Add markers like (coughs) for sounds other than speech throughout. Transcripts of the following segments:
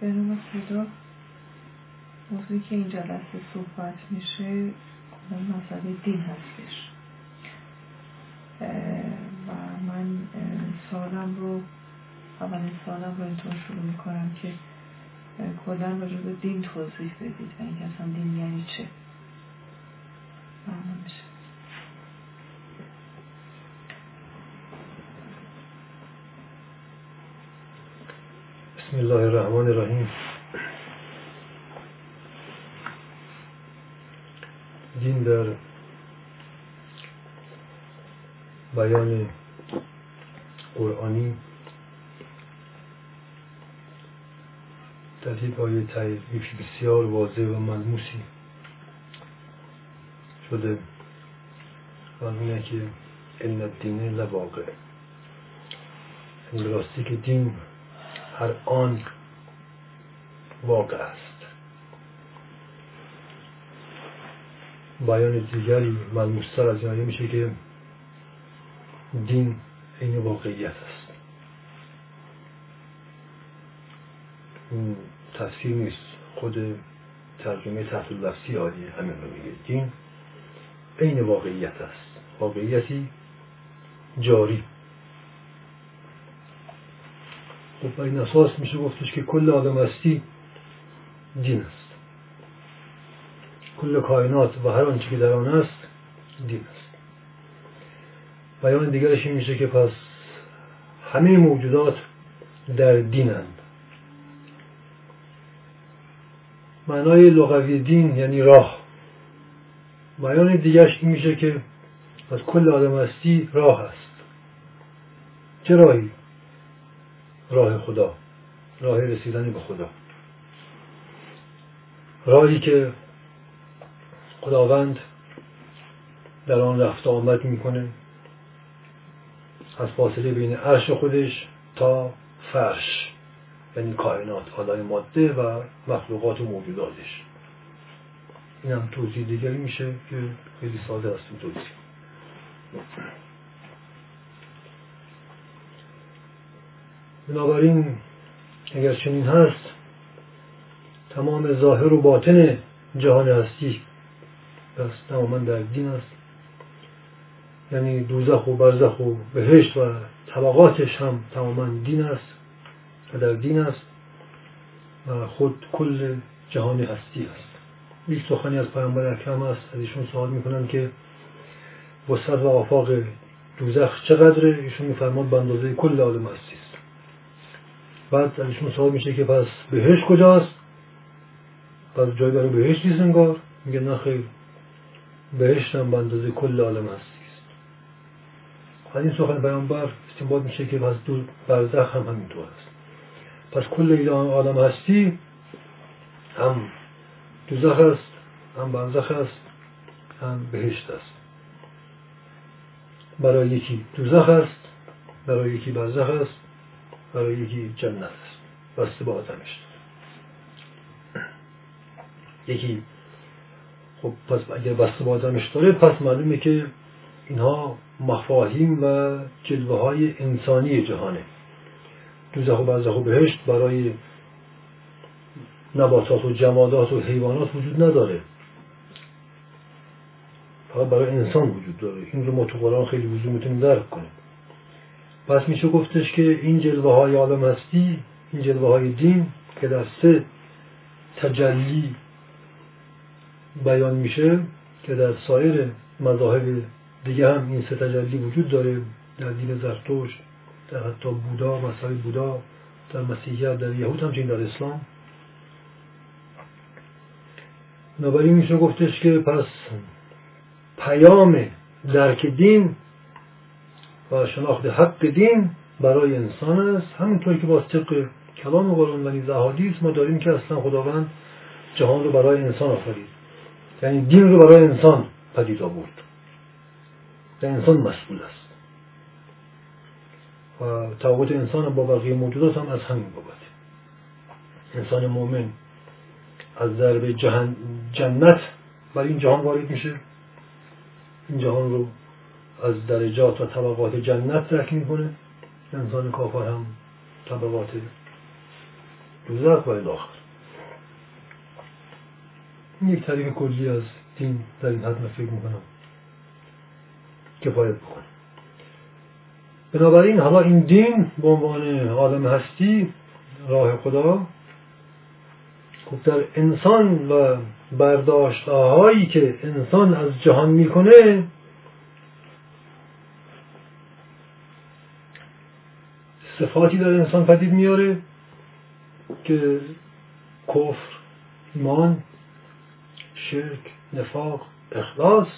به نام خدا موضوعی که این جلسه صحبت میشه کلا مسئله دین هستش. و من سالم رو اولین سالم رو اینطور شروع می‌کنم که کلا راجع به دین توضیح بدید. و اینکه اصلا دین یعنی چه؟ ممنون میشه بسم الله الرحمن الرحیم دین در بیان قرآنی در یک آیه تعریفی بسیار واضح و ملموسی شده. و اینه که ان الدین لواقع. راستی که دین هر آن واقع است. بیان دیگری ملموستر از این میشه که دین این واقعیت است. این تفسیر نیست. خود ترجمه تحت لفظی عالیه همین رو میگه. دین عین واقعیت است. واقعیتی جاری. خب این اساس میشه گفتش که کل آدم هستی دین است. کل کائنات و هر آنچه که در آن است دین است. بیان دیگرش این میشه که پس همه موجودات در دینند معنای لغوی دین یعنی راه. بیان دیگرش این میشه که از کل آدم هستی راه است. چه راهی؟ راه خدا راه رسیدن به خدا. راهی که خداوند در آن رفت آمد می‌کنه از فاصله بین عرش خودش تا فرش یعنی کائنات حالای ماده و مخلوقات و موجوداتش. این هم توضیح دیگری میشه که خیلی ساده است این توضیح. بنابراین اگر چنین هست تمام ظاهر و باطن جهان هستی پس تماما در دین است. یعنی دوزخ و برزخ و بهشت و طبقاتش هم تماما دین است و در دین است و خود کل جهان هستی است. یک سخنی از پیامبر اکرم است. از ایشون سوال می‌کنن که وسط و آفاق دوزخ چقدره ایشون میفرماد به اندازه کل عالم هستی. بعد از ایشون سوال میشه که پس بهشت کجاست؟ پس جای برای بهشت نیست انگار. میگه نه خیر. بهشت هم به اندازه کل عالم هستی است. از این سخن پیامبر استنباط میشه که پس دور برزخ هم همینطور است. پس کل عالم هستی هم دوزخ است هم برزخ است هم بهشت است. برای یکی دوزخ است برای یکی برزخ است. برای یکی جنت. بسته با آدمش یکی خب پس اگر بسته با آدمش داره پس معلومه که اینها مفاهیم و جلوه های انسانی جهانه. دوزخ و برزخ و بهشت برای نباتات و جمادات و حیوانات وجود نداره. فقط برای انسان وجود داره. این رو ما تو قرآن خیلی وجود می‌تونیم درک کنیم. پس میشه گفتش که این جلوه های عالم هستی این جلوه های دین که در سه تجلی بیان میشه که در سایر مذاهب دیگه هم این سه تجلی وجود داره در دین زرتشت در حتی بودا مسائل بودا در مسیحیت در یهود همچنین در اسلام. بنابراین میشه گفتش که پس پیام درک دین و شناخت حق دین برای انسان است. همینطور که با طبق کلام قرآن و نیز احادیث ما داریم که اصلا خداوند جهان رو برای انسان آفرید. یعنی دین رو برای انسان پدید آورد. و انسان مسئول است. و تفاوت انسان با بقیه موجودات هم از همین بابت. انسان مؤمن از ضرب جنت بر این جهان وارد میشه. این جهان رو از درجات و طبقات جنت درک می‌کنه. انسان کافر هم طبقات دوزخ و الاخر. یک تعریف کلی از دین در این حد فکر می‌کنم کفایت بکنه. بنابراین حالا این دین به عنوان عالم هستی راه خدا خب در انسان و برداشت هایی که انسان از جهان می‌کنه صفاتی در انسان پدید میاره که کفر ایمان شرک نفاق اخلاص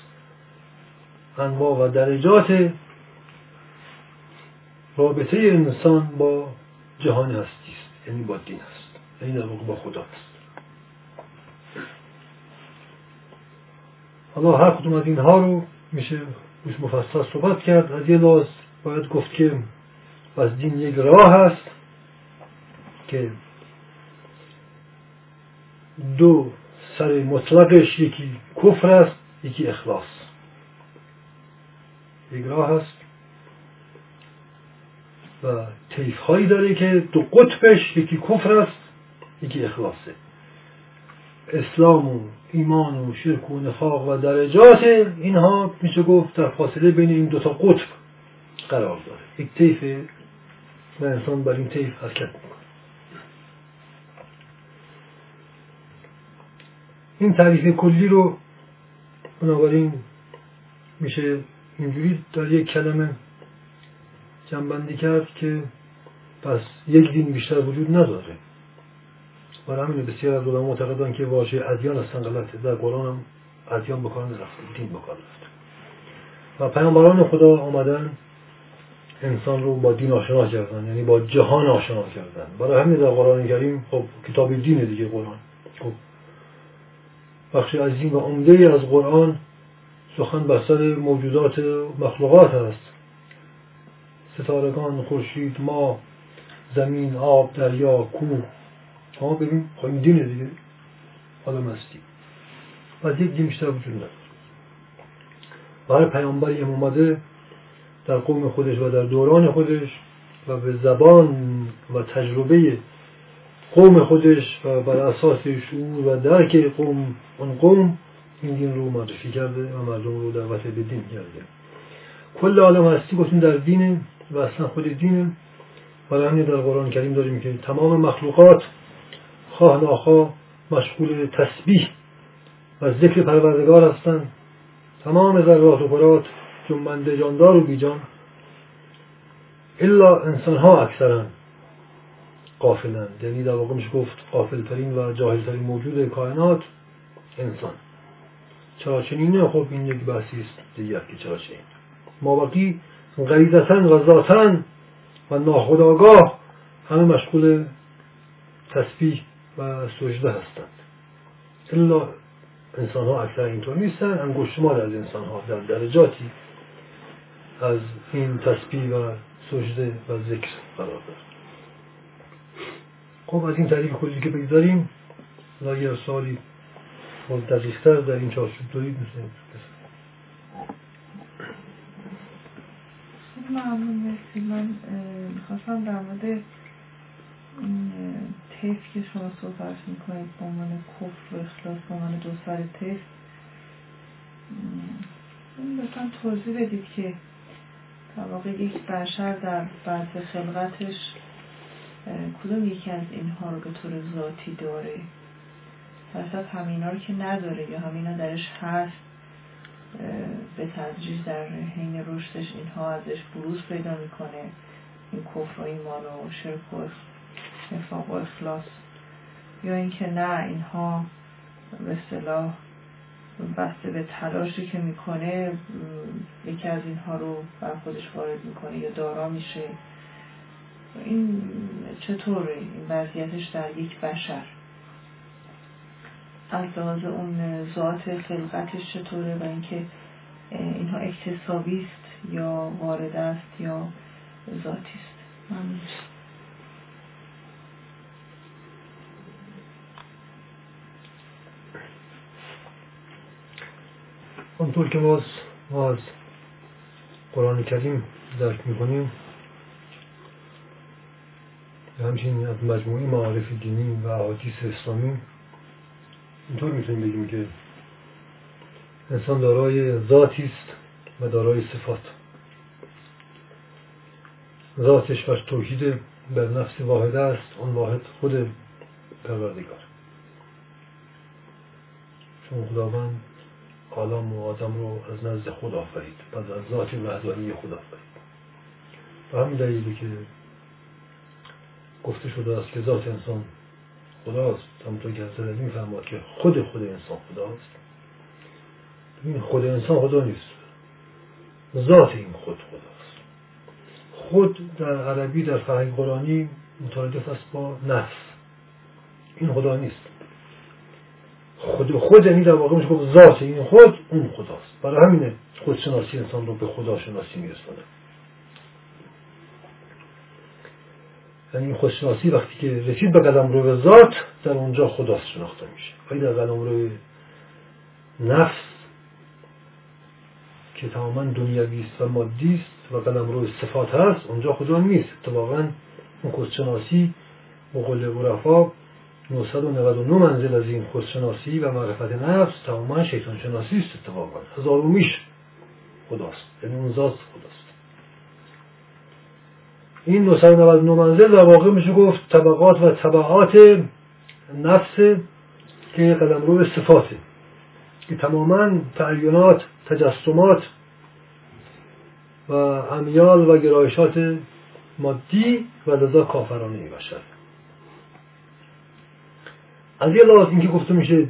انواع و درجات رابطه انسان با جهان هستی است. یعنی با دین است یعنی در با خدا است حالا هر کدوم از اینها رو میشه مفصل صحبت کرد. از یه لاز باید گفت که از دین یک راه است که دو سر مطلقش یکی کفر است یکی اخلاص. یک راه است و تیف هایی داره که دو قطبش یکی کفر است یکی اخلاصه اسلام و ایمان و شرک و نفاق و درجات اینها میشه گفت در فاصله بین این دوتا قطب قرار داره. یک طیف و انسان بر این طیف حرکت می‌کنه. این تعریف کلی رو بنابراین میشه اینجوری در یک کلمه جنبندی کرد که پس یک دین بیشتر وجود نداره. برای همین بسیار از علما معتقدن که واژه ادیان هستن غلطه در قرآن هم ادیان بکار نرفته دین بکار رفته و پیامبران خدا آمدن انسان رو با دین آشنا کردن یعنی با جهان آشنا کردن. برای همین در قرآن کریم خب کتاب دینه دیگه قرآن. خب. بخش عظیم و عمده از قرآن سخن بر سر موجودات مخلوقات است ستارگان خورشید ما زمین آب دریا کوه. ها ببین خب این دیگه. آدم هستی. و یک دین بیشتر وجود نداره برای پیامبری هم در قوم خودش و در دوران خودش و به زبان و تجربه قوم خودش و بر اساس شعور و درک قوم اون قوم این دین رو معرفی کرده و مردم رو دعوت به دین کرده. کل عالم هستی گفتیم در دین و اصلا خود دین. برای همین در قرآن کریم داریم که تمام مخلوقات خواه ناخواه مشغول تسبیح و ذکر پروردگار هستند. تمام ذرات و پرات جنبنده جاندار و بیجان الا انسان ها اکثرا قافلند. یعنی در واقع میشه گفت قافلترین و جاهلترین موجود کائنات انسان. چرا چنینه خب این یک بحثی است دیگر که چرا چنین ما بقی غریزتا و ذاتا و ناخداگاه همه مشغول تسبیح و سجده هستند. الا انسان ها اکثر اینطور نیستن. انگشتمال از انسان ها در درجاتی از این تسبیح و سجده و ذکر قرار دارد خب از این تعریف کلی که بگذاریم اگر سالی دقیقتر در این چارچوب دارید مثل ممنون مرسی. من می‌خواستم در مورد تیف که شما صحبت می‌کنید به عنوان کفر و اخلاص به عنوان دو سر تیف لطفا توضیح بدید که در واقع یک بشر در بعض خلقتش کدوم یکی از اینها رو به طور ذاتی داره؟ درصد همینا رو که نداره یا همینا درش هست به تدریج در حین رشدش اینها ازش بروز پیدا می‌کنه. این کفر و ایمان و شرک و نفاق و اخلاص. یا اینکه نه اینها به صلاح بسته به تلاشی که می‌کنه یکی از اینها رو بر خودش وارد می‌کنه یا دارا میشه. این چطوره این وضعیتش در یک بشر. از لحاظ اون ذات خلقتش چطوره و اینکه اینها اکتسابی است یا وارد است یا ذاتی است اونطور که باز ما از قرآن کریم درک می‌کنیم. همچنین از مجموعی معارف دینی و احادیث اسلامی اینطور می‌تونیم بگیم که انسان دارای ذاتی است و دارای صفات. ذاتش و توحید بر نفس واحده است اون واحد خود پروردگار. چون خداوند آدم و آدم رو از نزد خود آفرید پس از ذات وحدانی خود آفرید. و همین دلیلی که گفته شده است که ذات انسان خداست. همونطور که حضرت علی میفرماد که خود خود انسان خداست. این خود انسان خدا نیست. ذات این خود خداست. خود در عربی در فرهنگ قرآنی مترادف است با نفس. این خدا نیست. خود خود یعنی در واقع میشه ذات این خود اون خداست. برای همینه خودشناسی انسان رو به خداشناسی میرسونه. یعنی این خودشناسی وقتی که رسید به قدم رو ذات در اونجا خداست شناخته میشه. ولی در قدم رو نفس که تماما دنیوی و مادی است و قدم رو صفات هست اونجا خدا نیست. اتفاقا اون خودشناسی قول عرفا 999 منزل از این خودشناسی و معرفت نفس تماما شیطان شناسی است اتفاقا هزارومیش خداست. یعنی اون ذات خداست. این 999 منزل در واقع میشه گفت طبقات و طبعات نفس که قدم رو صفاته که تماما تعینات تجسمات و امیال و گرایشات مادی و لذا کافرانه باشد از یه لحاظ اینکه گفته میشه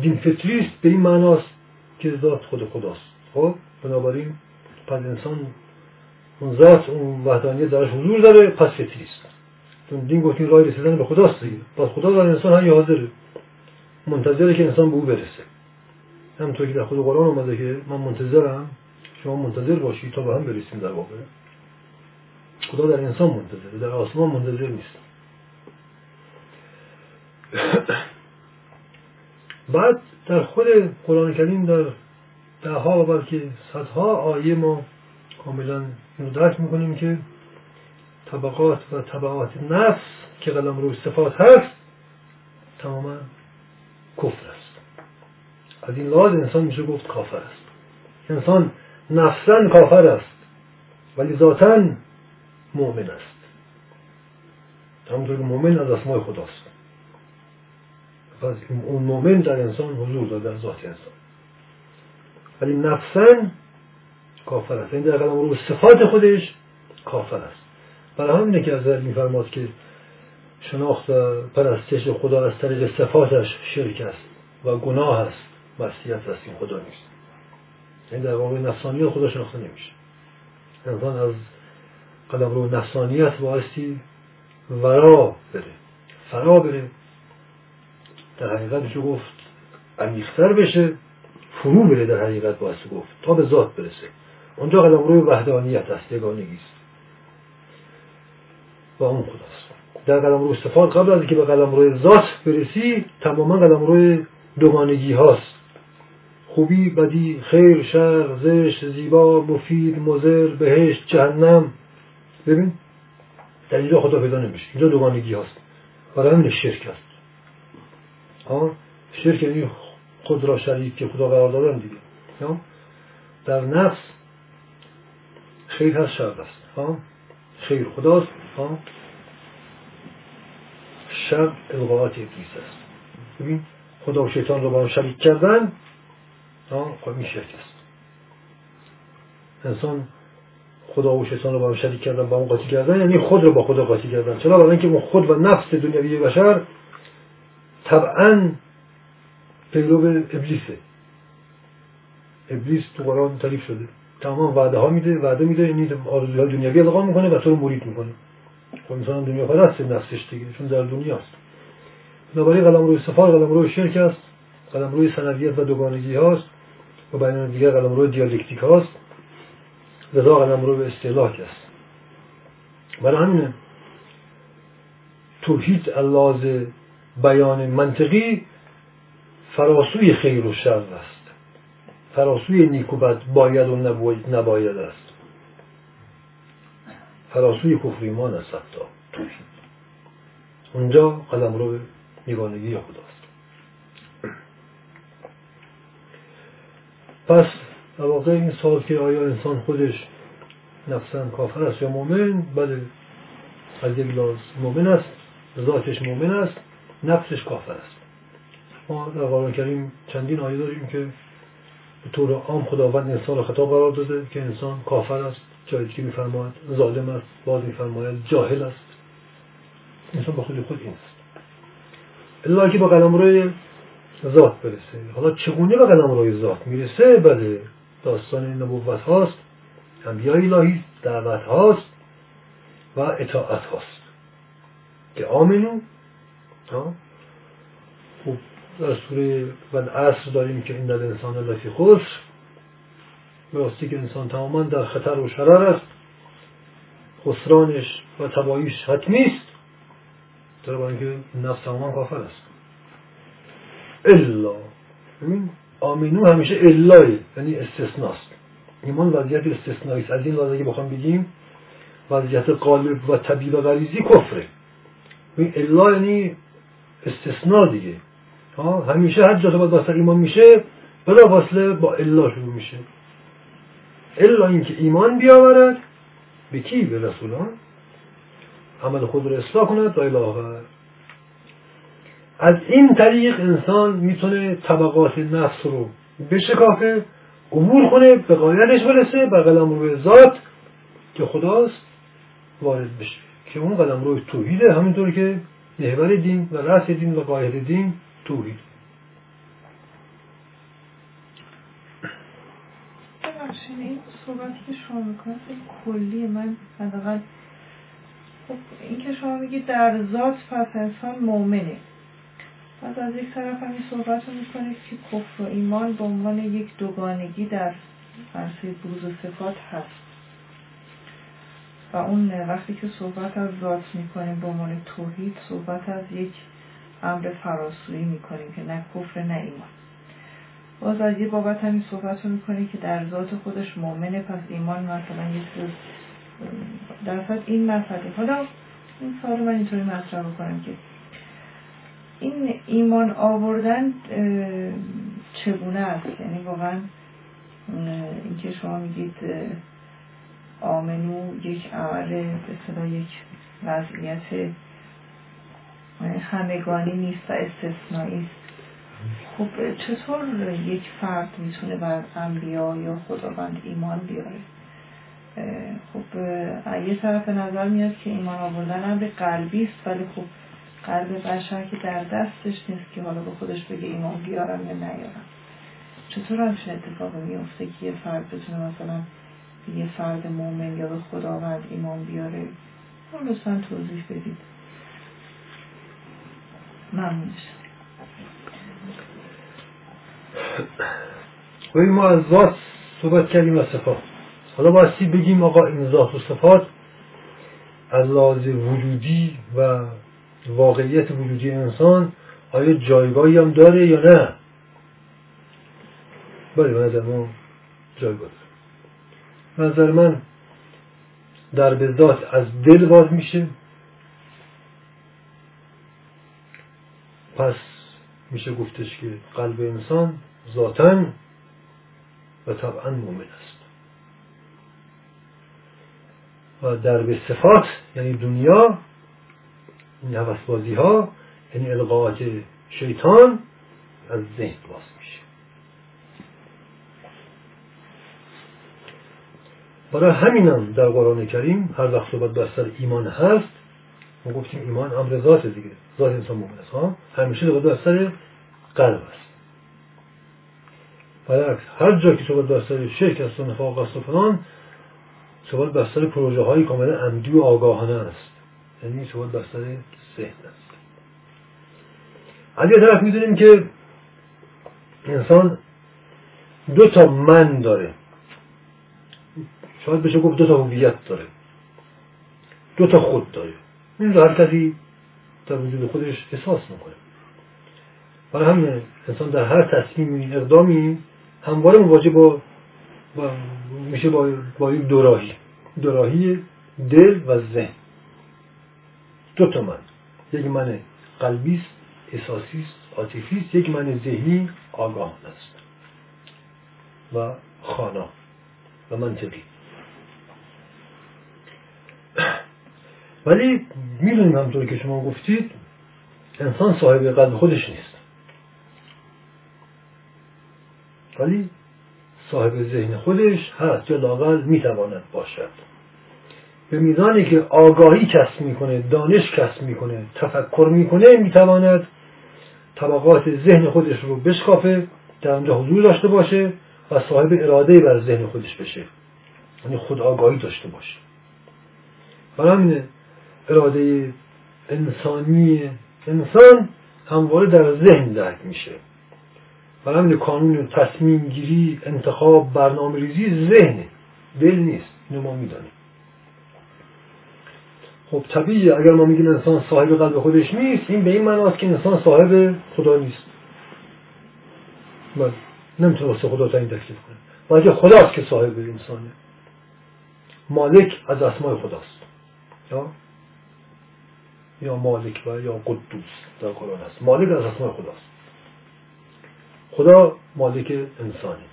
دین فطری به این معناست که ذات خود خداست. خب؟ بنابراین پس انسان اون ذات اون وحدانیت درش حضور داره پس فطری است چون دین گفتیم راه رسیدن به خداست دیگه. پس خدا در انسان هم حاضره منتظره که انسان به او برسه. همونطور که در خود قرآن اومده که من منتظرم شما منتظر باشید تا به هم برسیم در واقع. خدا در انسان منتظره در آسمان منتظر نیست. (coughs) بعد در خود قرآن کریم در ده ها و بلکه صدها آیه ما کاملا درک می‌کنیم که طبقات و طبعات نفس که قلم روی صفات هست تماما کفر است. از این لحاظ انسان میشه گفت کافر است. انسان نفسا کافر است ولی ذاتا مؤمن است. همونطور که مؤمن از اسمای خداست. پس اون مؤمن در انسان حضور داره در ذات انسان. ولی نفسا کافر است. این یعنی در قدم رو صفات خودش کافر است. برای همینه که از میفرماد که شناخت پرستش خدا از طریق صفاتش شرک است و گناه است مسیحیت است این خدا نیست. این یعنی در واقع نفسانیت خدا شناخته نمیشه. انسان از قدم رو نفسانیت بایستی ورا بره فرا بره. در حقیقت میشه گفت عمیقتر بشه فرو بره در حقیقت بایستی گفت تا به ذات برسه. اونجا قدم روی وحدانیت است یگانگی و اون خداست. در قدم روی صفات قبل از اینکه به قدم روی ذات برسی تماما قدم روی دوگانگی هاست. خوبی بدی خیر شر زشت زیبا مفید مزر بهشت جهنم. ببین در اینجا خدا پیدا نمیشه. اینجا دوگانگی هاست. برای همین شرک هست. شرک یعنی خود را شریک که خدا قرار دادن دیگه در نفس خیر هست شر است. خیر خداست شر القاعات ابلیس است. ببین خدا و شیطان رو با هم شریک کردن خب این شرک است. انسان خدا و شیطان رو با هم شریک کردن با هم قاطی کردن یعنی خود رو با خدا قاطی کردن چرا برای اینکه خود و نفس دنیوی بشر طبعا پیرو ابلیسه. ابلیس تو قرآن تعریف شده. تمام وعده ها میده وعده میده این آرزوهای دنیوی القا می‌کنه و تو رو مرید می‌کنه. خب انسان دنیا پرست نفسش دیگه چون در دنیاست بنابراین قلم روی صفات قلم روی شرک است قلم روی سندیت و دوگانگی هاست و بین دیگر قلم روی دیالکتیک هاست. لذا قلم روی استعلاک است برای همینه توحید اللاز بیان منطقی فراسوی خیر و شر است. فراسوی نیک و بد باید و نباید است. فراسوی کفر ایمان است حتی. اونجا قلم رو یگانگی خداست. پس در واقع این سال که آیا انسان خودش نفسا کافر است یا مؤمن؟ بله از یک لحاظ مؤمن است ذاتش مؤمن است. نفسش کافر است. ما در قرآن کریم چندین آیه داریم که به طور عام خداوند انسان را خطاب قرار داده که انسان کافر است. جایی که میفرماید ظالم است باز میفرماید جاهل است. انسان با خود خود این است. الا که با قلم روی ذات برسه. حالا چگونه به قلم روی ذات می‌رسه؟ بله داستان نبوت هاست انبیای الهی دعوت هاست و اطاعت هاست. که آمنو خوب در سوره و عصر داریم که این در انسان لفی خسر راستی که انسان تماما در خطر و شرر است خسرانش و تباییش حتمی است چرا برای اینکه نفس تماما کافر است. الا آمینو همیشه الای یعنی استثناست. ایمان وضعیت استثنایی است. از این لحاظ که بخوام بگیم وضعیت قالب و طبیعی و غریزی کفره. این الا یعنی استثناء دیگه. همیشه هر جا باید ایمان میشه بلا فاصله با الا شروع میشه. الا اینکه ایمان بیاورد به کی؟ به رسولان. عمل خود رو اصلاح کند و الاخر از این طریق انسان می‌تونه طبقات نفس رو بشکافه عبور کنه به قایدش برسه به قلم روی ذات که خداست وارد بشه. که اون قلم روی توحیده همینطور که محور دین و رأس دین و قاید دین توحید این صحبتی که شما می‌کنید کلی من حداقل خب این که شما میگید در ذات پس انسان مؤمنه. بعد از یک طرف هم این صحبت رو می‌کنید که کفر و ایمان به عنوان یک دوگانگی در عرصه بروز و صفات هست. و اون وقتی که صحبت از ذات می‌کنیم به عنوان توحید صحبت از یک امر فراسویی می‌کنیم که نه کفر نه ایمان. باز از یه بابت همین صحبت رو می‌کنیم که در ذات خودش مؤمنه پس ایمان مثلا یک در این مسئله. حالا این سال من اینطوری مطرح بکنم که این ایمان آوردن چگونه است؟ یعنی واقعا اینکه شما میگید آمنو یک عمل به یک وضعیت همگانی نیست و استثنایی است. خب چطور یک فرد می‌تونه بر انبیا یا خداوند ایمان بیاره؟ خب یه طرف نظر میاد که ایمان آوردن امر قلبی است ولی خب قلب بشر که در دستش نیست که حالا به خودش بگه ایمان بیارم یا نیارم. چطور همچین اتفاقی میفته که یه فرد بتونه مثلا به یه فرد مؤمن یا به خداوند ایمان بیاره. لطفا توضیح بدید. ممنون و ما از ذات صحبت کردیم از صفات. حالا بایستی بگیم آقا این ذات و صفات از لحاظ وجودی و واقعیت وجودی انسان آیا جایگاهی هم داره یا نه؟ بله به نظر ما جایگاه داره نظر من در به ذات از دل باز میشه. پس میشه گفتش که قلب انسان ذاتا و طبعا مؤمن است. و در به صفات یعنی دنیا این بازی ها یعنی القاعات شیطان از ذهن باز میشه برای همینم در قرآن کریم هر وقت صحبت بستر ایمان هست ما گفتیم ایمان امر ذات دیگه ذات انسان مؤمن است ها؟ همیشه صحبت بستر قلب است. برعکس هر جا که صحبت بستر شرک است و نفاق است و فلان صحبت بستر پروژه های کاملا عمدی و آگاهانه است. یعنی صحبت بستر ذهن است. از یه طرف می‌دونیم که انسان دو تا من داره. شاید بشه گفت دو تا هویت داره. دو تا خود داره. این هر کسی در وجود خودش احساس می‌کنه. برای همین انسان در هر تصمیمی اقدامی همواره مواجه با, با میشه با, با یک دوراهی. دوراهی دل و ذهن. دو تا من. یک من قلبی است احساسی است عاطفی است یک من ذهنی آگاه است و خانا. و منطقی. ولی می‌دونیم همطور که شما گفتید انسان صاحب قلب خودش نیست. ولی صاحب ذهن خودش هست یا لاقل می‌تواند باشد. به میزانی که آگاهی کسب می‌کنه دانش کسب می‌کنه تفکر می‌کنه می‌تواند طبقات ذهن خودش رو بشکافه در اونجا حضور داشته باشه و صاحب اراده بر ذهن خودش بشه. یعنی خود آگاهی داشته باشه. برای اراده انسانی انسان همواره در ذهن درک میشه. برای همین کانون تصمیم گیری انتخاب برنامه ریزی ذهنه. دل نیست اینو ما می‌دانیم خب طبیعیه اگر ما میگیم انسان صاحب قلب خودش نیست این به این معناست که انسان صاحب خدا نیست. بله نمی‌تونه واسه خدا تا این تکلیف کنه. بلکه خداست که صاحب انسانه. مالک از اسمای خداست. یا مالک و یا قدوس در قرآن هست مالک از اسمای خداست. خدا مالک انسانه.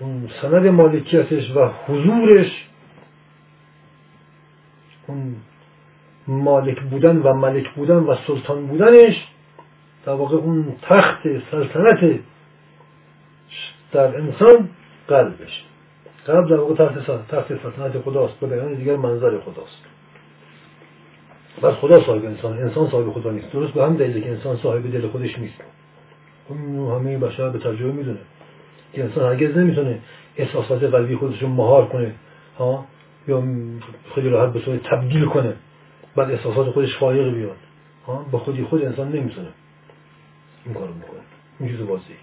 اون سند مالکیتش و حضورش اون مالک بودن و ملک بودن و سلطان بودنش در واقع اون تخت سلطنت در انسان قلبش. قلب در واقع تخت سلطنت خداست. به بیان دیگر منظر خداست. بس خدا صاحب انسان انسان صاحب خدا نیست. درست به هم دلیلی که انسان صاحب دل خودش نیست. اون همه بشر به تجربه می‌دونه که انسان هرگز نمی‌تونه احساسات قلبی خودش رو مهار کنه ها؟ یا خیلی راحت به صورت تبدیل کنه. بعد احساسات خودش فایق بیاد ها؟ با خودی خود انسان نمی‌تونه این کارو می‌کنه این چیز واضحی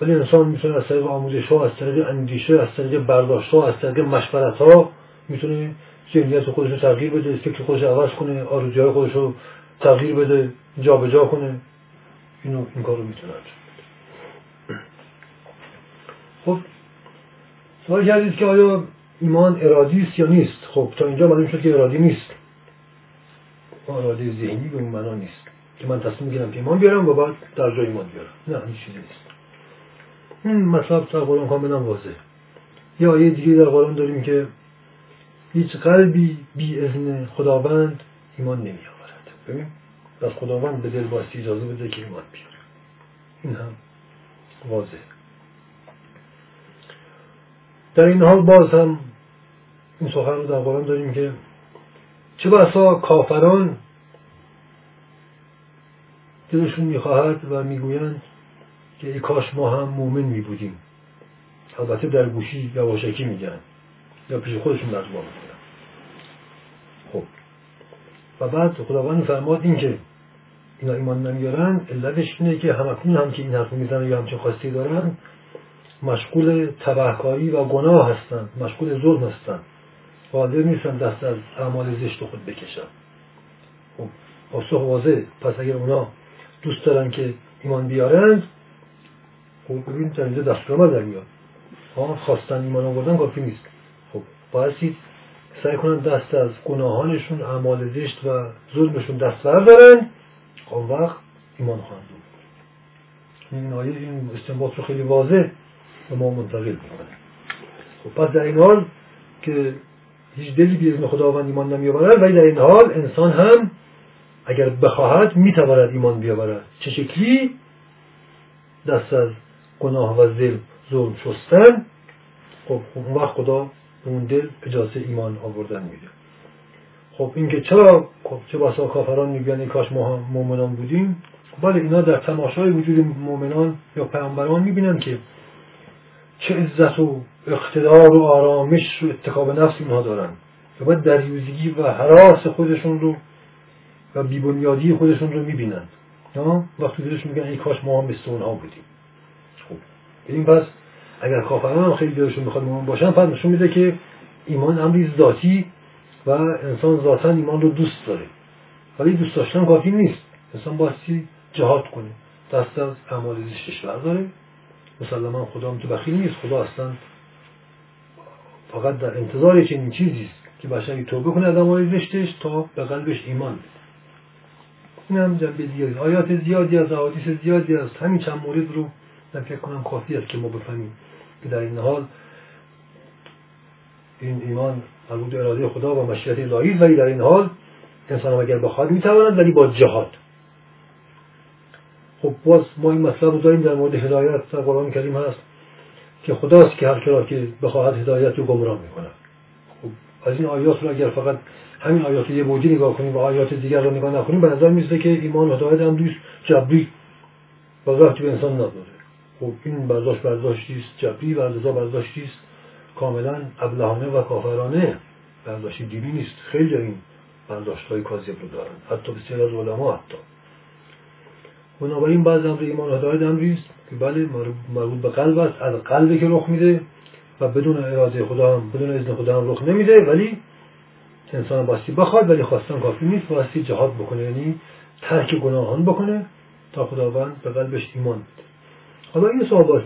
ولی انسان می‌تونه از طریق آموزش ها از طریق اندیشه از طریق برداشت ها از طریق مشورت ها می‌تونه ذهنیت خودش رو تغییر بده فکر خودش رو عوض کنه آرزوهای خودش رو تغییر بده جابجا جا کنه. اینو این کارو می‌تونه خب سوال کردید که آیا ایمان ارادی است یا نیست؟ خب تا اینجا معلوم شد که ارادی نیست. اراده ذهنی به اون معنا نیست که من تصمیم می‌گیرم که ایمان بیارم و بعد در جای ایمان بیارم. نه این چیزی نیست. این مطلب در قرآن کاملا واضح. یا آیه دیگه در قرآن داریم که هیچ قلبی بی اذن خداوند ایمان نمی آورد ببین خداوند به دل باستی اجازه بده که ایمان بیاره. این هم واضح در این حال باز هم این سخن رو در قرآن داریم که چه بسا کافران دلشون می‌خواهد و می‌گویند که ای کاش ما هم مؤمن می بودیم البته در گوشی یواشکی میگن. یا پیش خودشون نجوا می‌کنن خب. و بعد خداوند فرماد این که اینا ایمان نمیارن علتش اینه که همکنون هم که این حرف می‌زنن یا همچین خواستی دارن مشغول تبهکاری و گناه هستند مشغول ظلم هستند قادر نیستن دست از اعمال زشت خود بکشن. خب. پاسخ واضح. پس اگر اونا دوست دارن که ایمان بیارند خب ببین اینجا دستورالعمل در میاد. خواستن ایمان آوردن کافی نیست. بایستی سعی کنن دست از گناهانشون اعمال زشت و ظلمشون دست بردارن اون وقت ایمان خواهند بود. این آیه این استنباط رو خیلی واضح به ما منتقل می‌کنه. خب پس در این حال که هیچ دلی به خداوند ایمان نمیآورد ولی در این حال انسان هم اگر بخواهد می‌تواند ایمان بیاورد. چه شکلی؟ دست از گناه و ظلم شستن. خب اون وقت خدا اون دل اجازه ایمان آوردن میده. خب اینکه چرا خب چه بسا کافران میگن کاش ما مؤمنان بودیم؟ بله اینا در تماشای وجود مؤمنان یا پیامبران می‌بینن که چه عزت و اقتدار و آرامش و اتقاب نفس اینها دارن. و باید دریوزگی و حراس خودشون رو و بیبنیادی خودشون رو می‌بینن. وقتی دلشون میگن ای کاش ما هم مثل اونها بودیم. خب این پس اگر کافران هم خیلی دلشون می‌خواد مؤمن باشن پس نشون میده که ایمان امری ذاتی و انسان ذاتا ایمان رو دوست داره. ولی دوست داشتن کافی نیست. انسان باستی جهاد کنه. دست از اعمال زشتش برداره. مسلما خدا تو بخیل نیست. خدا اصلا فقط در انتظار چنین چیزی است که بشری توبه کنه از اعمال زشتش تا به قلبش ایمان بده. این هم جنبه دیگری آیات زیادی از احادیث زیادی از همین چند مورد رو من فکر کنم. کافی است که ما بفهمیم. که در این حال این ایمان مربوط اراده خدا و مشیت الهی ولی در این حال انسان اگر بخواد می‌تواند ولی با جهاد. خب باز ما این مطلب رو داریم در مورد هدایت در قرآن کریم هست که خداست که هر کرا که بخواهد هدایت رو گمراه می‌کنه خب از این آیات رو اگر فقط همین آیات یه بودی نگاه کنیم و آیات دیگر رو نگاه نکنیم به نظر میسته که ایمان و هدایت هم دوست جبری و به انسان نداره. خب این برداشت برداشتی است جبری و رضا برداشتی است. کاملا ابلهانه و کافرانه برداشتی دینی نیست. خیلی این برداشت های کاذب رو دارن. حتی بسیار از علما حتی. بنابراین بعض امر ایمان هدایت امری است که بله مربوط به قلب است از قلبی که رخ میده و بدون اراده خدا هم بدون اذن خدا هم رخ نمیده ولی انسان باستی بخواد ولی خواستن کافی نیست. باستی جهاد بکنه یعنی ترک گناهان بکنه تا خداوند به قلبش ایمان بده. حالا این سوال باز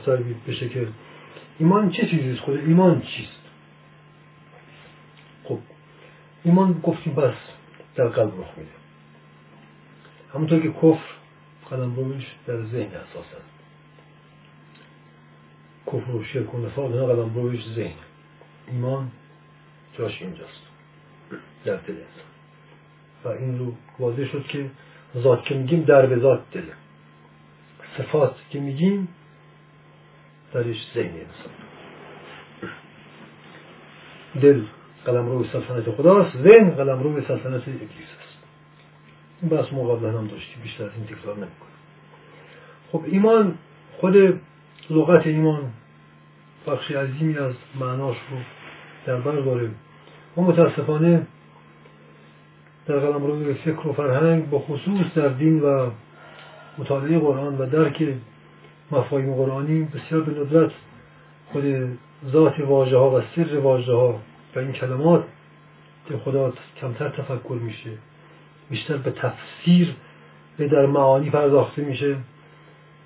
بشه که ایمان چه چیزیست خود ایمان چیست؟ خب ایمان گفتیم بس در قلب رخ میده. همونطور که کفر قلم روش در ذهن است. کفر و شرک و نفاق اینا قلم روش ذهن. ایمان جاش اینجاست در دل انسان و این رو واضح شد که ذات که میگیم در به ذات دله. صفات که میگیم درش ذهن انسان دل قلم روی سلطنت خداست ذهن قلم روی سلطنت ابلیس است. این بحث ما هم داشتیم بیشتر از این تکرار نمی‌کنم. خب ایمان خود لغت ایمان بخشی عظیمی از معناش رو در بر داره و متاسفانه در قلم روی فکر و فرهنگ با خصوص در دین و مطالعه قرآن و درک مفاهیم قرآنی بسیار به ندرت خود ذات واژه ها و سر واژه ها و این کلمات که خدا کمتر تفکر میشه بیشتر به تفسیر به در معانی پرداخته میشه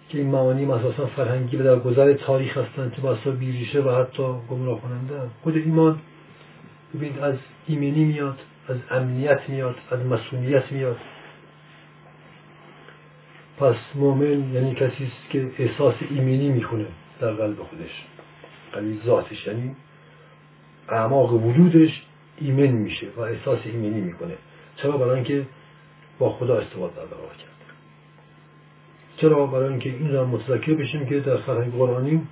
که این معانی اساسا فرهنگی و در گذر تاریخ هستند که بسا بیریشه و حتی گمراه کننده خود ایمان ببینید از ایمنی میاد از امنیت میاد از مسئولیت میاد. پس مؤمن یعنی کسی است که احساس ایمنی می‌کنه در قلب خودش. قلب ذاتش یعنی اعماق وجودش ایمن میشه و احساس ایمنی می‌کنه. چرا؟ برای اینکه با خدا استفاده برقرار کرد چرا؟ برای اینکه این را متذکر بشیم که در فرهنگ قرآنی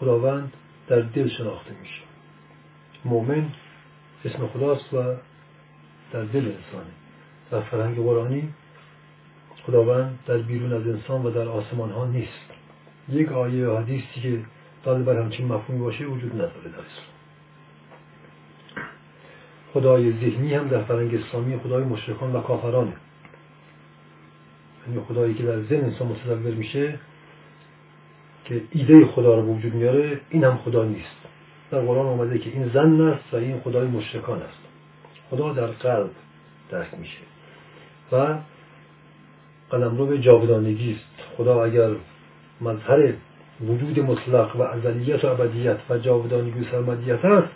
خداوند در دل شناخته میشه. مؤمن اسم خداست و در دل انسانه. در فرهنگ قرآنی خداوند در بیرون از انسان و در آسمان ها نیست. یک آیه حدیثی که داده بر همچین مفهومی باشه وجود نداره در اسلام. خدای ذهنی هم در فرهنگ اسلامی خدای مشرکان و کافرانه. یعنی خدایی که در ذهن انسان متصور میشه که ایده خدا رو وجود میاره این هم خدا نیست. در قرآن آمده که این زن است و این خدای مشرکان است. خدا در قلب درک میشه. و قلم رو به جاودانگی است. خدا اگر مظهر وجود مطلق و ازلیت و ابدیت و جاودانگی و سرمدیت است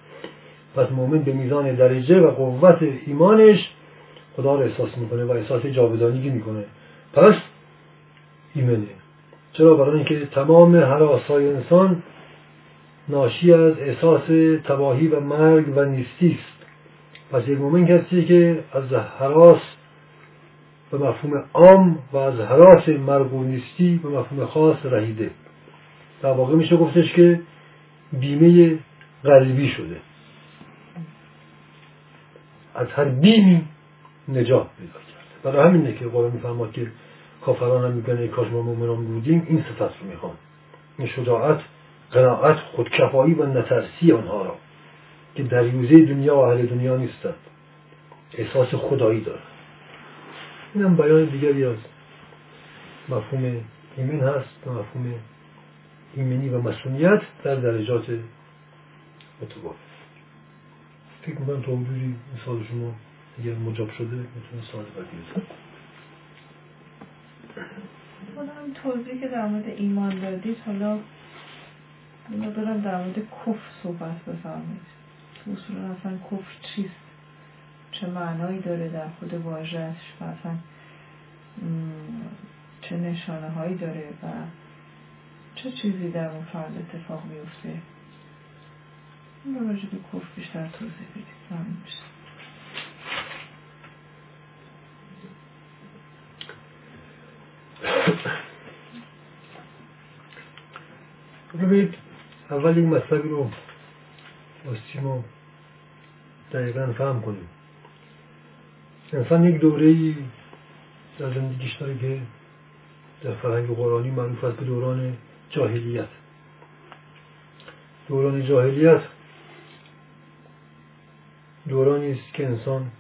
پس مؤمن به میزان درجه و قوت ایمانش خدا رو احساس می‌کنه و احساس جاودانگی می‌کنه. پس ایمنه. چرا؟ برای اینکه تمام حراسای انسان ناشی از احساس تباهی و مرگ و نیستی است. پس یک مؤمن کسی که از حراس به مفهوم عام و از حراس مرگ و نیستی به مفهوم خاص رهیده. در واقع میشه گفتش که بیمه قلبی شده. از هر بیمی نجات پیدا کرده. برای همینه که قرآن میفرماد که کافران هم میگن کاش ما مؤمنان بودیم این صفت رو می‌خوان. این شجاعت قناعت خودکفایی و نترسی آنها را که دریوزه دنیا و اهل دنیا نیستند. احساس خدایی دارد این هم بیان دیگری از مفهوم ایمن هست و مفهوم ایمنی و مسئولیت در درجات متفاوت فکر می‌کنم تا اونجوری سال شما اگر مجاب شده می‌تونه سال بعدی بزن خودم توضیح که در مورد ایمان دادید حالا اینا دارم در مورد کف صحبت بفرمایید. که اصولا اصلا کفر چیست؟ چه معنایی داره در خود واژهش و اصلا چه نشانه هایی داره و چه چیزی در اون فرد اتفاق میفته این راجع به کفر بیشتر توضیح بدید. ببینید اول این مطلبی رو باستی ما دقیقا فهم کنیم؟ انسان یک دوره ای در زندگیش داره که در فرهنگ قرآنی معروف است به دوران جاهلیت. دوران جاهلیت دورانی است که انسان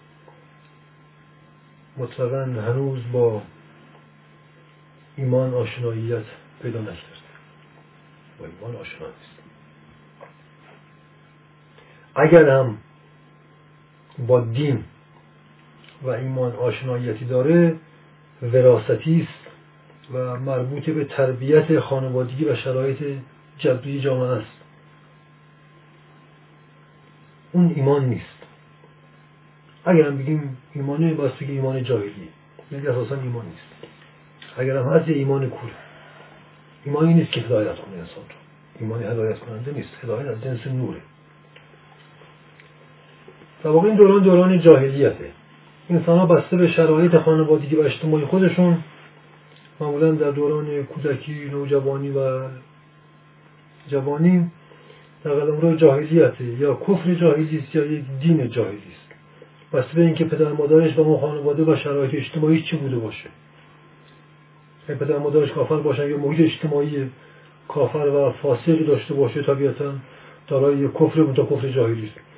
مطلقا هنوز با ایمان آشناییت پیدا نکرد با ایمان آشنا نیست. اگر هم با دین و ایمان آشناییتی داره وراستی است و مربوط به تربیت خانوادگی و شرایط جبری جامعه است. اون ایمان نیست. اگر هم بگیم ایمانه باید بگیم ایمان جاهلی یعنی اساسا ایمان نیست. اگر هم هست ایمان کوره. ایمانی نیست که هدایت کنه انسان رو. ایمان هدایت کننده نیست. هدایت از جنس نوره. در واقع این دوران دوران جاهلیته. انسان ها بسته به شرایط خانوادگی و اجتماعی خودشون معمولا در دوران کودکی نوجوانی و جوانی در قدم روی جاهلیته یا کفر جاهلی است یا یک دین جاهلی است. بسته به اینکه پدر مادرش و اون خانواده و شرایط اجتماعی چی بوده باشه؟ پدر مادرش کافر باشن یا محیط اجتماعی کافر و فاسقی داشته باشه طبیعتا دارای کفر تا کفر جاهلی است.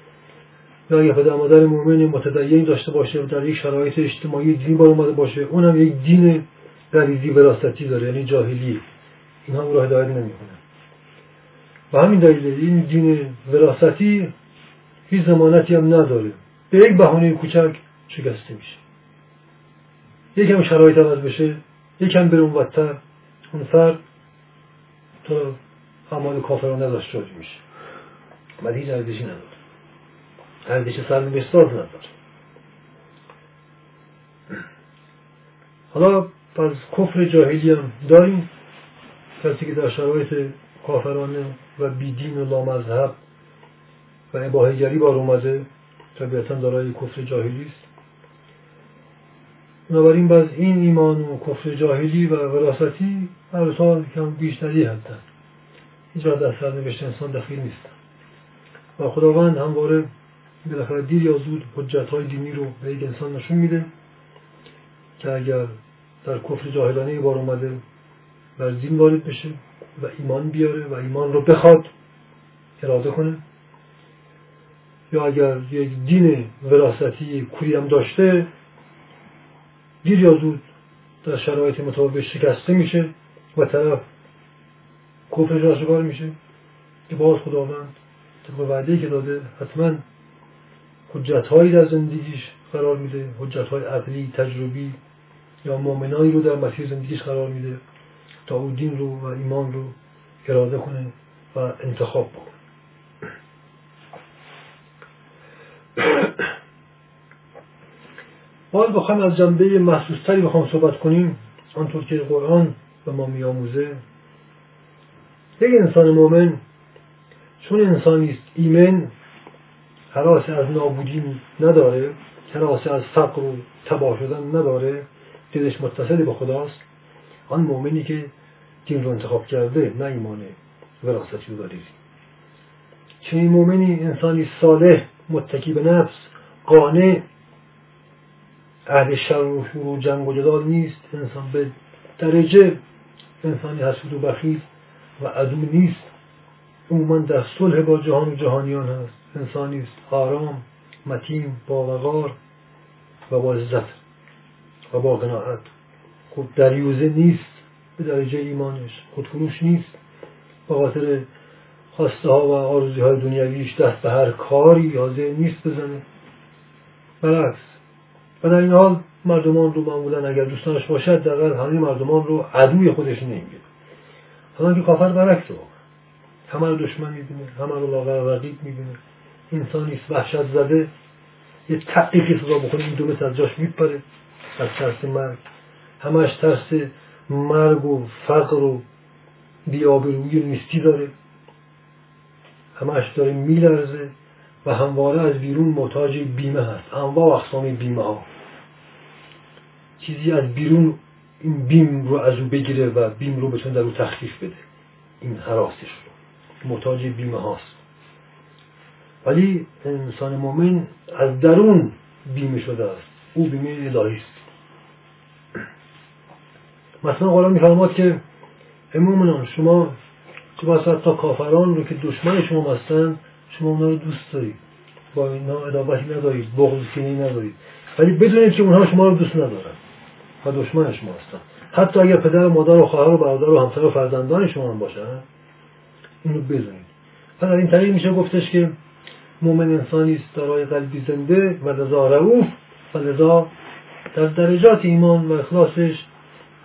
یا پدر مادر مؤمن متدین داشته باشه و در یک شرایط اجتماعی دین بار اومده باشه اونم یک دین غریزی وراستی داره یعنی جاهلی. اینها او را هدایت نمی‌کنه. و همین دلیل این دین وراستی هیچ زمانتی هم نداره. به یک بهانه کوچک شکسته میشه. یکم شرایط عوض بشه یکم بره اونورتر اون فرد تا اعمال کافرانه ازش جاری میشه. و هیچ ارزشی نداره. ارزش سرنوشت ساز نداره حالا پس کفر جاهلی هم داریم. کسی که در شرایط کافرانه و بیدین و لامذهب و اباهگری بار اومده طبیعتا دارای کفر جاهلی است. بنابراین باز این ایمان و کفر جاهلی و وراستی هر سال کم بیشتری هستن. هیچ در سرنوشت انسان دخیل نیستن. و خداوند همواره بالاخره دیر یا زود حجت های دینی رو به یک انسان نشون میده که اگر در کفر جاهلانه بار اومده بر دین وارد بشه و ایمان بیاره و ایمان رو بخواد اراده کنه. یا اگر یک دین وراستی کوری هم داشته دیر یا زود در شرایط مطابق شکسته میشه و طرف کفر آشکار میشه که باز خداوند طبق وعده که داده حتما حجت هایی در زندگیش قرار میده. حجت های عقلی تجربی یا مؤمنانی رو در مسیر زندگیش قرار میده. تا او دین رو و ایمان رو اراده کنه و انتخاب بکنه. (coughs) باز بخوایم از جنبه محسوستری بخوام صحبت کنیم. آنطور که قرآن به ما میآموزه. یک انسان مؤمن چون انسانی است ایمن حراس از نابودی نداره حراس از فقر و تباه شدن نداره دلش متصل به خداست. آن مؤمنی که دین رو انتخاب کرده نه ایمان وراستی و داره. چنین مؤمنی انسانی صالح متکی به نفس قانع اهل شر و شور و جنگ و جدال نیست. انسان به درجه انسانی حسود و بخیل و عدو نیست. عموما در صلح با جهان و جهانیان هست. انسانی است آرام متین با وقار و با عزت و با قناعت. خود دریوزه نیست به درجه ایمانش. خودفروش نیست. به خاطر خواسته ها و آرزی های دنیویش دست به هر کاری حاضر نیست بزنه. برعکس. و در این حال مردمان رو معمولا اگر دوستانش باشد در همه مردمان رو عدوی خودش نمی‌گیره. حالا که کافر برعکس رو همه رو دشمن می‌بینه همه رو لاغر رقیب می‌بینه. انسانی وحشت زده یه تحقیقی صدا بکنه این دو از جاش میپره از ترس مرگ. همش ترس مرگ و فقر و بیابروی نیستی داره. همش داره میلرزه و همواره از بیرون محتاج بیمه هست. انواع و اقسام بیمه ها. چیزی از بیرون این بیم رو از او بگیره و بیم رو بتونه در او تخفیف بده. این حراسش رو. محتاج بیمه هاست. ولی انسان مؤمن از درون بیمه شده است. او بیمه الهی است. مثلا قرآن میفرماد که ای شما چه بسا تا کافران رو که دشمن شما هستند شما اونا رو دوست دارید. با اینا ادابتی ندارید بغض کینی ندارید. ولی بدونید که اونها شما رو دوست ندارن و دشمن شما هستن. حتی اگر پدر و مادر و خواهر و برادر و همسر و فرزندان شما هم باشن اینو بدونید. در این طریق میشه گفتش که مؤمن انسانی است دارای قلبی زنده و لذا رعوف و لذا در درجات ایمان و اخلاصش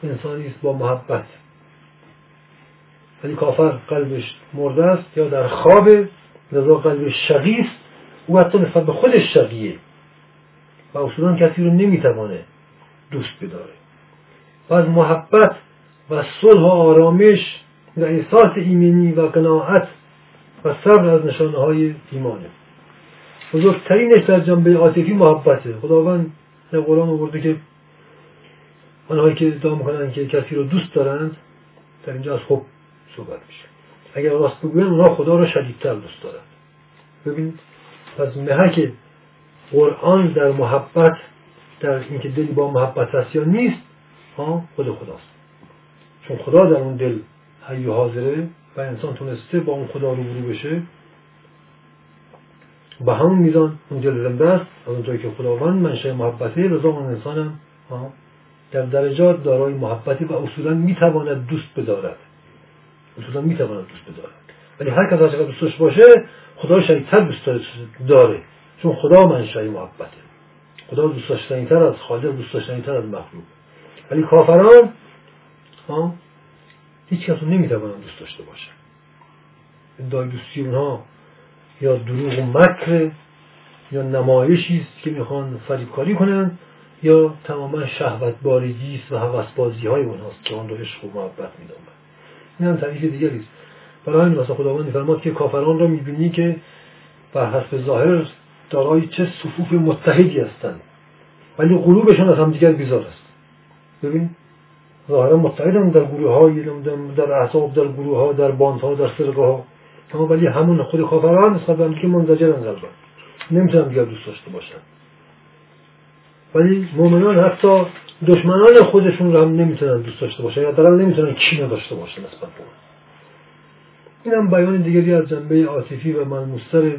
انسانی است با محبت. ولی کافر قلبش مرده است یا در خواب لذا قلبش شقی است. او حتی نسبت به خودش شقیه. و اصولا کسی رو نمی‌توانه دوست بداره. و از محبت و صلح و آرامش و احساس ایمنی و قناعت و صبر از نشانه های ایمانه. بزرگترینش در جنبه عاطفی محبته. خداوند در قرآن آورده که آنهایی که ادعا می‌کنن که کسی رو دوست دارند در اینجا از خوب صحبت میشه. اگر راست بگوین اونها خدا رو شدیدتر دوست دارند. ببینید پس محک قرآن در محبت در اینکه دلی با محبت هست یا نیست ها خود خداست. چون خدا در اون دل حی و حاضره و انسان تونسته با اون خدا روبرو بشه به همون میزان اون دل زنده است از اونجایی که خداوند منشه محبته رضا اون انسان هم در درجات دارای محبتی و اصولا می‌تواند دوست بدارد. اصولا می‌تواند دوست بدارد. ولی هر کس هر دوستش باشه خدا شدیدتر دوست داره چون خدا منشأ محبته. خدا دوست داشتنی تر از خالق دوست داشتنی تر از مخلوق. ولی کافران ها هیچ کس نمی‌توانند دوست داشته باشن ادعای دوستی اونها یا دروغ و مکر یا نمایشی است که می‌خوان فریبکاری کنند یا تماما شهوت بارگی است و حوسبازی های اونهاست که آن رو عشق و محبت می‌دونن این هم تعریف دیگری است. برای همین مثلا خداوند میفرماد که کافران را می‌بینی که بر حسب ظاهر دارای چه صفوف متحدی هستند. ولی قلوبشان از همدیگر بیزار است. ببین ظاهرا متحدن در گروه های در احزاب در گروه ها در باند ها در فرقه ها اما ولی همون خود کافران نسبت به همدیگه منزجرن قلبا نمی‌تونن دیگر دوست داشته باشن. ولی مؤمنان حتی دشمنان خودشون رو هم نمی‌تونن دوست داشته باشن. یا حداقل نمی‌تونن کینه داشته باشن نسبت به این هم بیان دیگری از جنبه عاطفی و ملموستر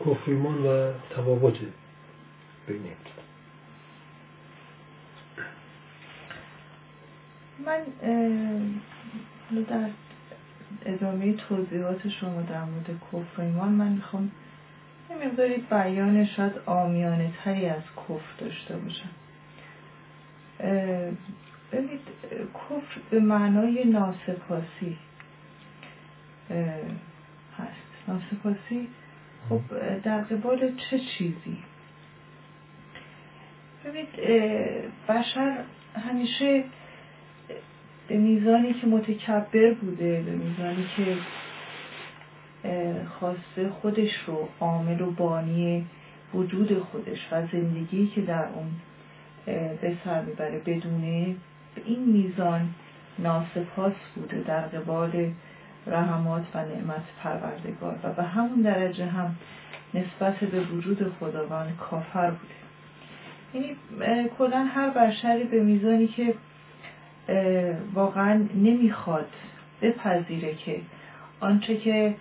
کفر ایمان و تفاوت بین من در ادامه توضیحات شما در مورد کفر ایمان من می‌خوام یه مقداری بیان شاید آمیانه تری از کفر داشته باشم. ببینید کفر به معنای ناسپاسی هست. ناسپاسی خب در قبال چه چیزی؟ ببینید بشر همیشه به میزانی که متکبر بوده به میزانی که خواسته خودش رو عامل و بانی وجود خودش و زندگی که در اون به سر می‌بره بدونه به این میزان ناسپاس بوده در قبال رحمات و نعمت پروردگار و به همون درجه هم نسبت به وجود خداوند کافر بوده. یعنی کلا هر بشری به میزانی که واقعا نمی‌خواد بپذیره که آنچه که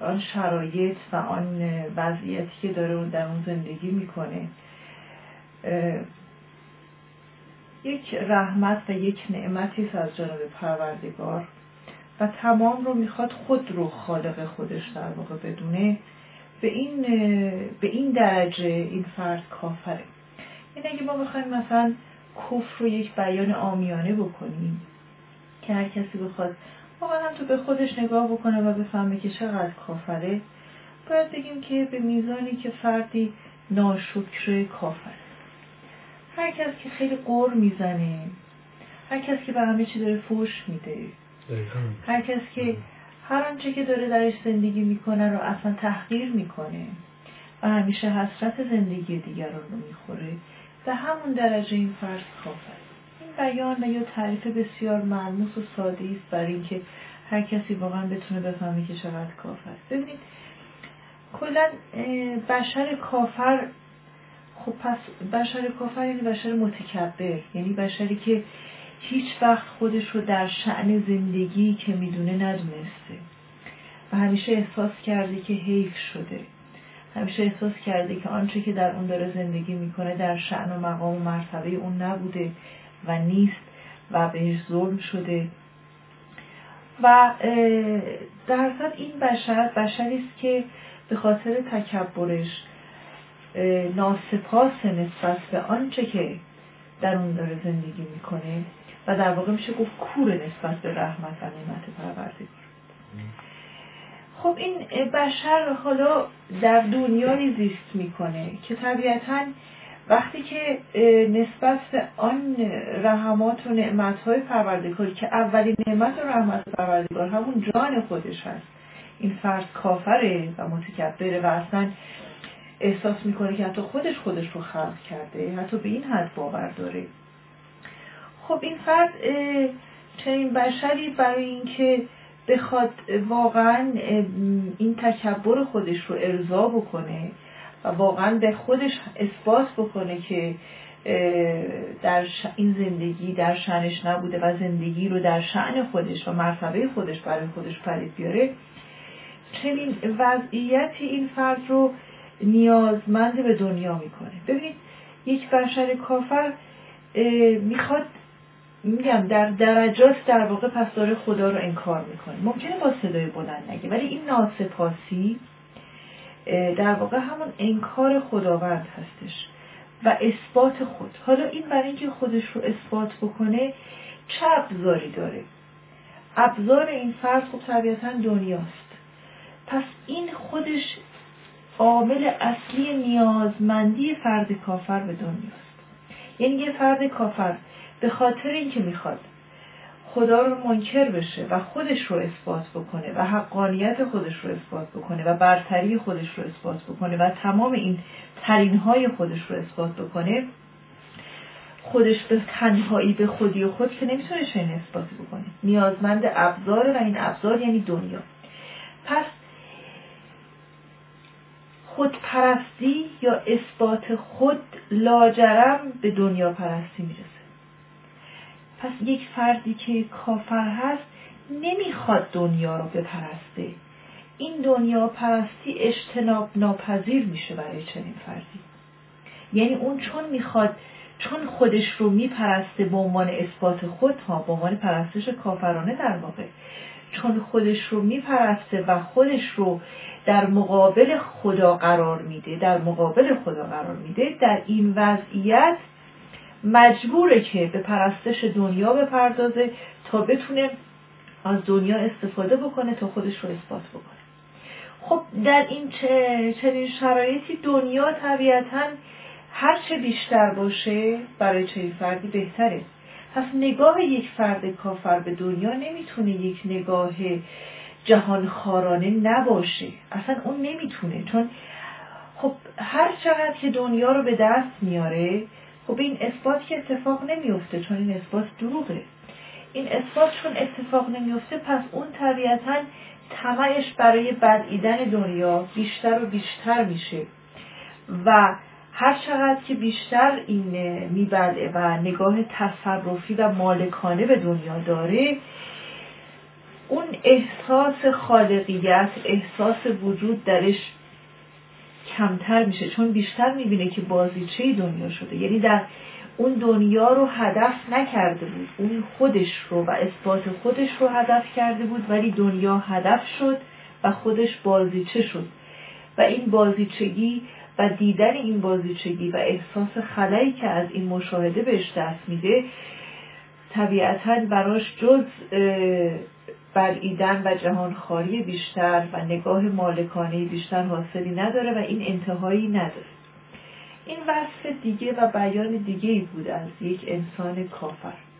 آن شرایط و آن وضعیتی که داره اون در اون زندگی می‌کنه. یک رحمت و یک نعمتی از جانب پروردگار و تمام رو می‌خواد خود رو خالق خودش در واقع بدونه. به این به این درجه این فرد کافره. یعنی اگه ما بخوایم مثلا کفر رو یک بیان آمیانه بکنیم که هر کسی بخواد واقعا تو به خودش نگاه بکنه و بفهمه که چقدر کافره باید بگیم که به میزانی که فردی ناشکر کافر هر کس که خیلی قر می‌زنه هر کس که به همه چی داره فوش میده هر کس که هر آنچه که داره درش زندگی می‌کنه رو اصلا تحقیر می‌کنه و همیشه حسرت زندگی دیگران رو می‌خوره. به همون درجه این فرد کافر این بیان و یا تعریف بسیار ملموس و ساده است برای اینکه هر کسی واقعا بتونه بفهمه که چقدر کافر ببینید کلا بشر کافر خب پس بشر کافر یعنی بشر متکبر یعنی بشری که هیچ وقت خودش رو در شعن زندگی که می‌دونه ندونسته و همیشه احساس کرده که حیف شده. همیشه احساس کرده که آنچه که در اون داره زندگی می‌کنه در شعن و مقام و مرتبه اون نبوده و نیست و بهش ظلم شده. و در حقیقت این بشر بشری است که به خاطر تکبرش ناسپاس نسبت به آنچه که در اون داره زندگی می‌کنه و در واقع میشه گفت کور نسبت به رحمت و نعمت پروردگار. خب این بشر حالا در دنیای زیست می‌کنه که طبیعتا وقتی که نسبت به آن رحمات و نعمت های پروردگاری که اولین نعمت و رحمت پروردگار همون جان خودش هست این فرد کافره و متکبره و اصلا احساس می‌کنه که حتی خودش خودش رو خلق کرده حتی به این حد باور داره. خب این فرد چنین بشری برای اینکه بخواد واقعا این تکبر خودش رو ارضا بکنه و واقعا به خودش اثبات بکنه که در این زندگی در شنش نبوده و زندگی رو در شعن خودش و مرتبه خودش برای خودش پرید بیاره. چنین وضعیتی این فرد رو نیازمند به دنیا می‌کنه. ببینید یک بشر کافر می‌خواد میگم در درجات در واقع پس داره خدا رو انکار می‌کنه. ممکنه با صدای بلند نگه ولی این ناسپاسی در واقع همون انکار خداوند هستش و اثبات خود. حالا این برای اینکه خودش رو اثبات بکنه چه ابزاری داره؟ ابزار این فرد خب طبیعتا دنیاست. پس این خودش عامل اصلی نیازمندی فرد کافر به دنیاست. یعنی یه فرد کافر به خاطر اینکه می‌خواد خدا رو منکر بشه و خودش رو اثبات بکنه و حقانیت خودش رو اثبات بکنه و برتری خودش رو اثبات بکنه و تمام این ترینهای خودش رو اثبات بکنه خودش به تنهایی به خودی و خود که نمی‌تونه چنین اثباتی بکنه. نیازمند ابزار و این ابزار یعنی دنیا. پس خودپرستی یا اثبات خود لاجرم به دنیا پرستی می‌رسه. پس یک فردی که کافر هست نمی‌خواد دنیا رو بپرسته. این دنیا پرستی اجتناب ناپذیر میشه برای چنین فردی. یعنی اون چون می‌خواد چون خودش رو میپرسته به عنوان اثبات خود ها به عنوان پرستش کافرانه در واقع. چون خودش رو میپرسته و خودش رو در مقابل خدا قرار میده در مقابل خدا قرار میده در این وضعیت مجبوره که به پرستش دنیا بپردازه تا بتونه از دنیا استفاده بکنه تا خودش رو اثبات بکنه. خب در این چنین شرایطی دنیا طبیعتا هر چه بیشتر باشه برای چنین فردی بهتره. پس نگاه یک فرد کافر به دنیا نمی‌تونه یک نگاه جهان خارانه نباشه. اصلا اون نمی‌تونه چون خب هر چقدر که دنیا رو به دست میاره خب این اثبات که اتفاق نمیفته چون این اثبات دروغه. این اثبات چون اتفاق نمیفته پس اون طبیعتا طمعش برای بلعیدن دنیا بیشتر و بیشتر میشه. و هر چقدر که بیشتر این میبلعه و نگاه تصرفی و مالکانه به دنیا داره اون احساس خالقیت احساس وجود درش کمتر میشه چون بیشتر می‌بینه که بازیچه دنیا شده. یعنی در اون دنیا رو هدف نکرده بود. اون خودش رو و اثبات خودش رو هدف کرده بود ولی دنیا هدف شد و خودش بازیچه شد. و این بازیچگی و دیدن این بازیچگی و احساس خلایی که از این مشاهده بهش دست میده طبیعتا براش جز بلعیدن و جهانخواری بیشتر و نگاه مالکانه بیشتر حاصلی نداره و این انتهایی نداره. این وصف دیگه و بیان دیگه بود از یک انسان کافر.